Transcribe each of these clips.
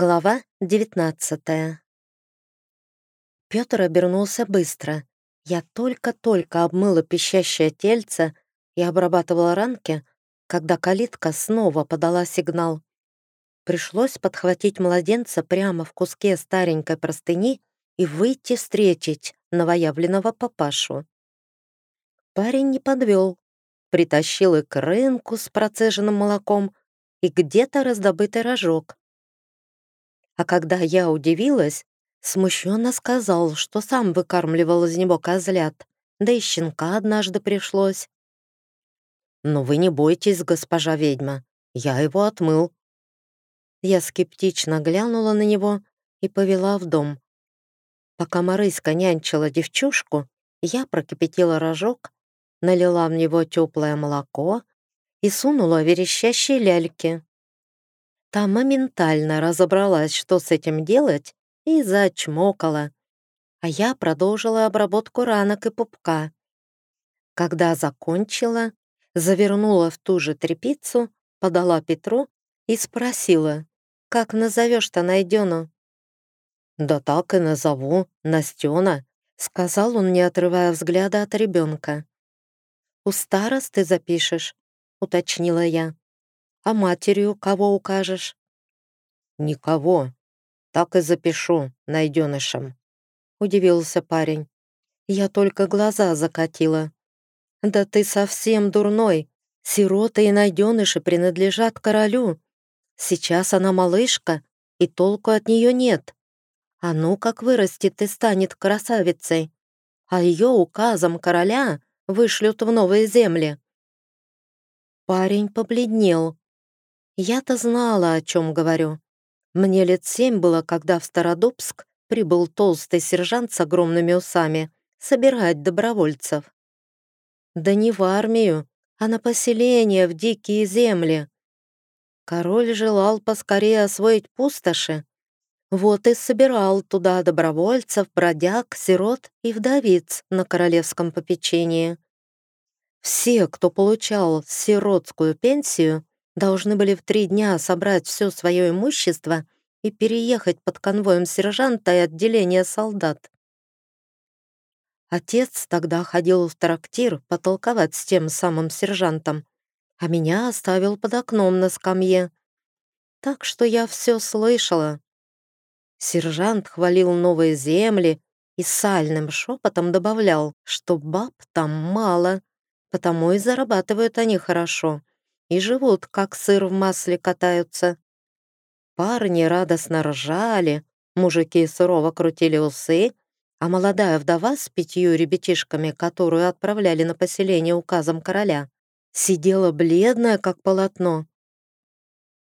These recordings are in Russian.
Глава девятнадцатая. Петр обернулся быстро. Я только-только обмыла пищащее тельце и обрабатывала ранки, когда калитка снова подала сигнал. Пришлось подхватить младенца прямо в куске старенькой простыни и выйти встретить новоявленного папашу. Парень не подвел, притащил и рынку с процеженным молоком, и где-то раздобытый рожок. А когда я удивилась, смущенно сказал, что сам выкармливал из него козлят, да и щенка однажды пришлось. «Но вы не бойтесь, госпожа ведьма, я его отмыл». Я скептично глянула на него и повела в дом. Пока Марыська нянчила девчушку, я прокипятила рожок, налила в него теплое молоко и сунула верещащие ляльки. Та моментально разобралась, что с этим делать, и зачмокала. А я продолжила обработку ранок и пупка. Когда закончила, завернула в ту же тряпицу, подала Петру и спросила, «Как назовешь-то найдену?» «Да так и назову, Настена», — сказал он, не отрывая взгляда от ребенка. «У старосты запишешь», — уточнила я. А матерью кого укажешь?» «Никого. Так и запишу найденышем», — удивился парень. Я только глаза закатила. «Да ты совсем дурной. Сироты и найденыши принадлежат королю. Сейчас она малышка, и толку от нее нет. А ну, как вырастет и станет красавицей. А ее указом короля вышлют в новые земли». Парень побледнел, я-то знала, о чем говорю. Мне лет семь было, когда в Стародубск прибыл толстый сержант с огромными усами собирать добровольцев. Да не в армию, а на поселение в дикие земли. Король желал поскорее освоить пустоши. Вот и собирал туда добровольцев, бродяг, сирот и вдовиц на королевском попечении. Все, кто получал сиротскую пенсию, должны были в три дня собрать все свое имущество и переехать под конвоем сержанта и отделения солдат. Отец тогда ходил в трактир потолковать с тем самым сержантом, а меня оставил под окном на скамье. Так что я все слышала. Сержант хвалил новые земли и сальным шепотом добавлял, что баб там мало, потому и зарабатывают они хорошо и живут, как сыр в масле катаются. Парни радостно ржали, мужики сурово крутили усы, а молодая вдова с пятью ребятишками, которую отправляли на поселение указом короля, сидела бледная, как полотно.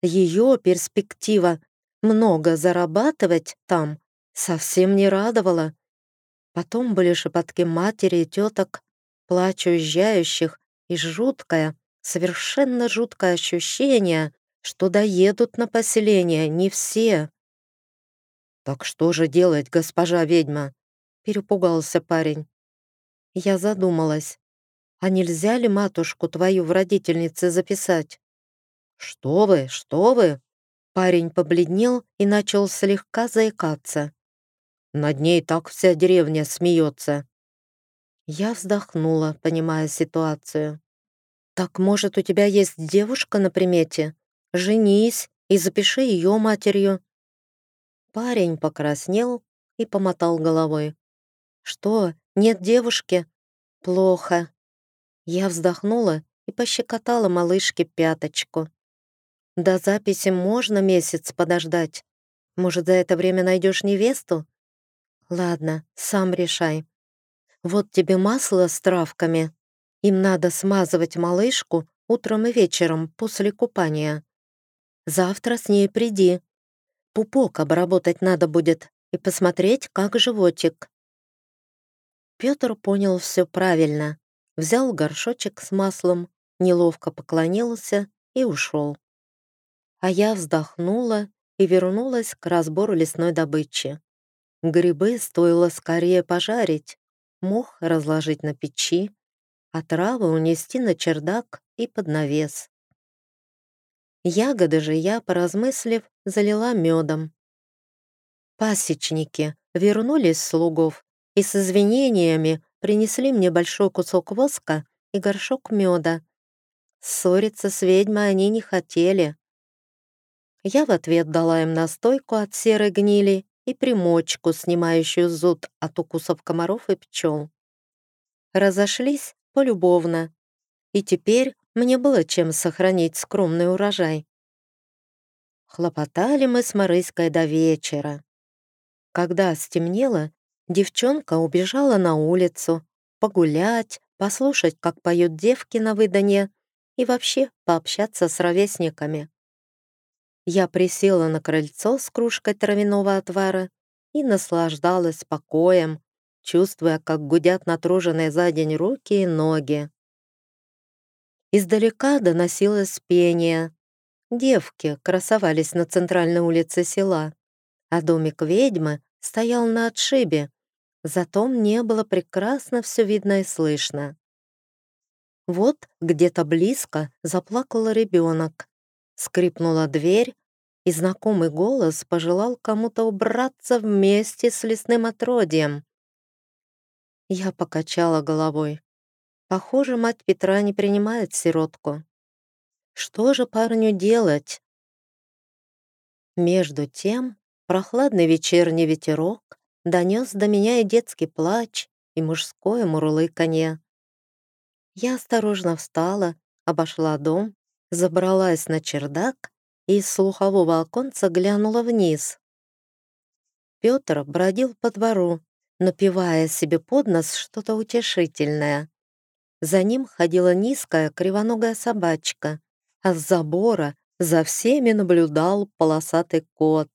Ее перспектива много зарабатывать там совсем не радовала. Потом были шепотки матери и теток, плач уезжающих и жуткая, Совершенно жуткое ощущение, что доедут на поселение не все. «Так что же делать, госпожа ведьма?» — перепугался парень. Я задумалась. «А нельзя ли матушку твою в родительнице записать?» «Что вы, что вы?» Парень побледнел и начал слегка заикаться. Над ней так вся деревня смеется. Я вздохнула, понимая ситуацию. «Так, может, у тебя есть девушка на примете? Женись и запиши ее матерью». Парень покраснел и помотал головой. «Что, нет девушки? Плохо». Я вздохнула и пощекотала малышке пяточку. «До записи можно месяц подождать. Может, за это время найдешь невесту?» «Ладно, сам решай. Вот тебе масло с травками, им надо смазывать малышку утром и вечером после купания. Завтра с ней приди. Пупок обработать надо будет и посмотреть, как животик. Петр понял все правильно. Взял горшочек с маслом, неловко поклонился и ушел. А я вздохнула и вернулась к разбору лесной добычи. Грибы стоило скорее пожарить, мох разложить на печи, а травы унести на чердак и под навес. Ягоды же я, поразмыслив, залила медом, Пасечники вернулись с лугов и с извинениями принесли мне большой кусок воска и горшок меда. Ссориться с ведьмой они не хотели. Я в ответ дала им настойку от серой гнили и примочку, снимающую зуд от укусов комаров и пчел. Разошлись полюбовно, и теперь мне было чем сохранить скромный урожай. Хлопотали мы с Марыськой до вечера. Когда стемнело, девчонка убежала на улицу, погулять, послушать, как поют девки на выданье и вообще пообщаться с ровесниками. Я присела на крыльцо с кружкой травяного отвара и наслаждалась покоем, чувствуя, как гудят натруженные за день руки и ноги. Издалека доносилось пение, Девки красовались на центральной улице села, а домик ведьмы стоял на отшибе, зато мне было прекрасно все видно и слышно. Вот где-то близко заплакал ребенок. Скрипнула дверь, и знакомый голос пожелал кому-то убраться вместе с лесным отродьем. Я покачала головой. Похоже, мать Петра не принимает сиротку. Что же парню делать? Между тем, прохладный вечерний ветерок донес до меня и детский плач, и мужское мурлыканье. Я осторожно встала, обошла дом, забралась на чердак и из слухового оконца глянула вниз. Петр бродил по двору, напивая себе под нос что-то утешительное. За ним ходила низкая кривоногая собачка, а с забора за всеми наблюдал полосатый кот.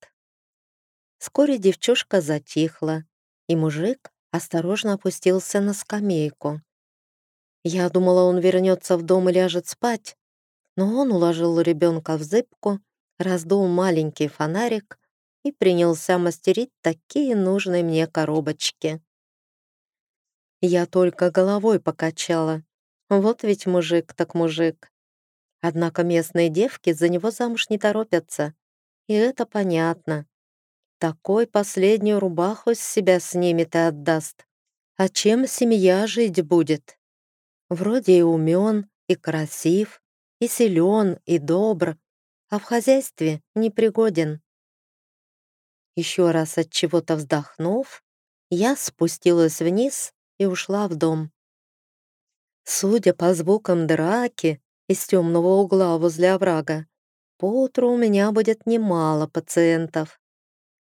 Вскоре девчушка затихла, и мужик осторожно опустился на скамейку. Я думала, он вернется в дом и ляжет спать, но он уложил ребенка в зыбку, раздул маленький фонарик и принялся мастерить такие нужные мне коробочки. Я только головой покачала. Вот ведь мужик так мужик. Однако местные девки за него замуж не торопятся. И это понятно. Такой последнюю рубаху с себя снимет и отдаст. А чем семья жить будет? Вроде и умен, и красив, и силен, и добр, а в хозяйстве непригоден. Еще раз от чего-то вздохнув, я спустилась вниз и ушла в дом. Судя по звукам драки, из темного угла возле оврага. Поутру у меня будет немало пациентов.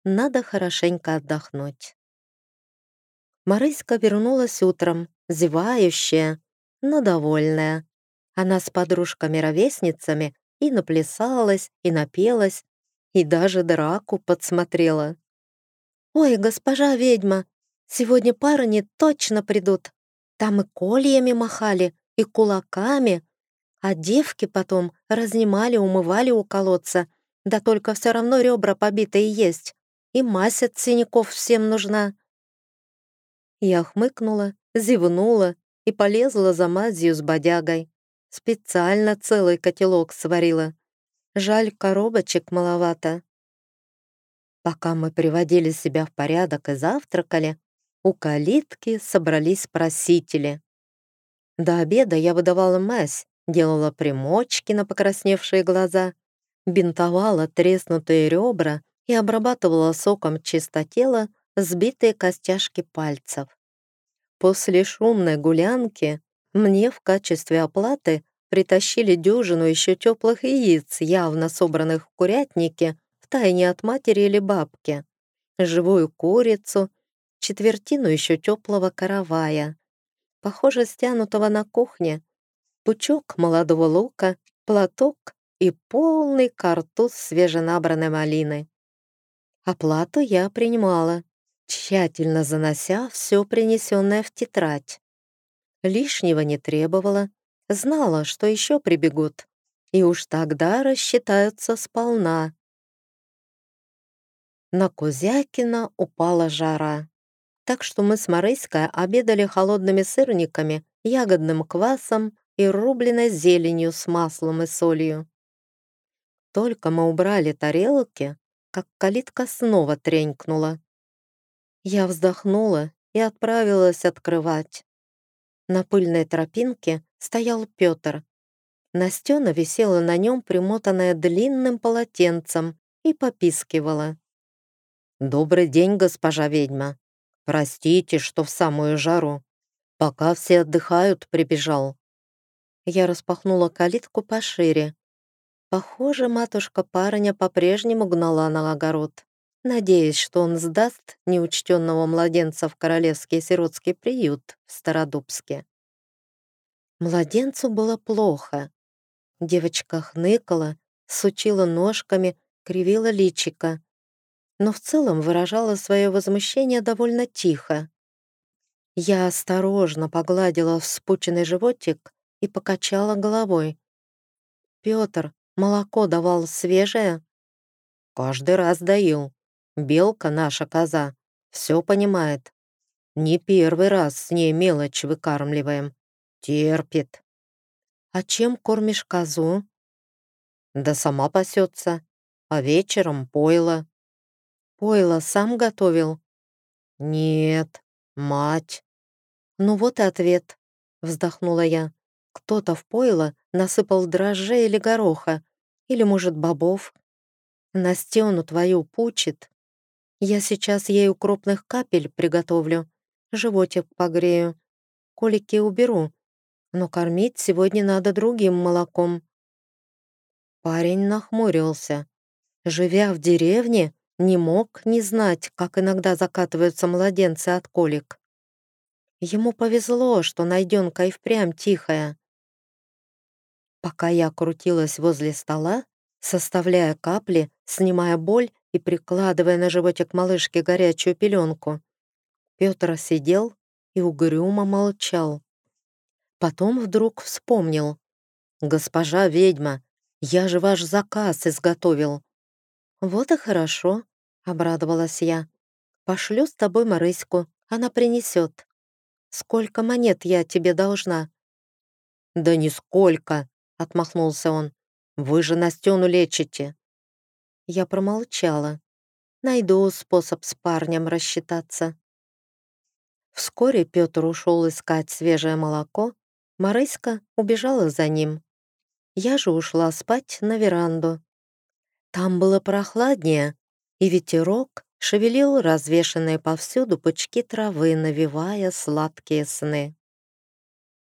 Надо хорошенько отдохнуть. Марыська вернулась утром, зевающая, но довольная. Она с подружками-ровесницами и наплясалась, и напелась, и даже драку подсмотрела. «Ой, госпожа ведьма, сегодня парни точно придут. Там и кольями махали, и кулаками, а девки потом разнимали, умывали у колодца, да только все равно ребра побитые есть, и мазь от синяков всем нужна. Я хмыкнула, зевнула и полезла за мазью с бодягой. Специально целый котелок сварила. Жаль, коробочек маловато. Пока мы приводили себя в порядок и завтракали, у калитки собрались просители. До обеда я выдавала мазь, делала примочки на покрасневшие глаза, бинтовала треснутые ребра и обрабатывала соком чистотела сбитые костяшки пальцев. После шумной гулянки мне в качестве оплаты притащили дюжину еще теплых яиц, явно собранных в курятнике, втайне от матери или бабки, живую курицу, четвертину еще теплого каравая, похоже, стянутого на кухне, пучок молодого лука, платок и полный картуз свеженабранной малины. Оплату я принимала, тщательно занося все принесенное в тетрадь. Лишнего не требовала, знала, что еще прибегут, и уж тогда рассчитаются сполна. На Кузякина упала жара, так что мы с Марыськой обедали холодными сырниками, ягодным квасом и рубленой зеленью с маслом и солью. Только мы убрали тарелки, как калитка снова тренькнула. Я вздохнула и отправилась открывать. На пыльной тропинке стоял Петр. Настена висела на нем, примотанная длинным полотенцем, и попискивала. «Добрый день, госпожа ведьма. Простите, что в самую жару. Пока все отдыхают, прибежал». Я распахнула калитку пошире. Похоже, матушка парня по-прежнему гнала на огород, надеясь, что он сдаст неучтенного младенца в королевский сиротский приют в Стародубске. Младенцу было плохо. Девочка хныкала, сучила ножками, кривила личика, но в целом выражала свое возмущение довольно тихо. Я осторожно погладила вспученный животик и покачала головой. «Петр, молоко давал свежее?» «Каждый раз даю. Белка наша коза. Все понимает. Не первый раз с ней мелочь выкармливаем. Терпит. А чем кормишь козу? Да сама пасется. А вечером пойло. Пойло сам готовил? Нет, мать. Ну вот и ответ, вздохнула я. Кто-то в пойло насыпал дрожжей или гороха, или, может, бобов. На стену твою пучит. Я сейчас ей укропных капель приготовлю, животик погрею, колики уберу, но кормить сегодня надо другим молоком. Парень нахмурился. Живя в деревне, не мог не знать, как иногда закатываются младенцы от колик. Ему повезло, что найденка и впрямь тихая. Пока я крутилась возле стола, составляя капли, снимая боль и прикладывая на животик малышки горячую пеленку, Петр сидел и угрюмо молчал. Потом вдруг вспомнил. «Госпожа ведьма, я же ваш заказ изготовил». «Вот и хорошо», — обрадовалась я. «Пошлю с тобой Марыську, она принесет. Сколько монет я тебе должна?» «Да нисколько», — отмахнулся он. «Вы же Настену лечите». Я промолчала. Найду способ с парнем рассчитаться. Вскоре Петр ушел искать свежее молоко, Марыська убежала за ним. Я же ушла спать на веранду. Там было прохладнее, и ветерок шевелил развешанные повсюду пучки травы, навевая сладкие сны.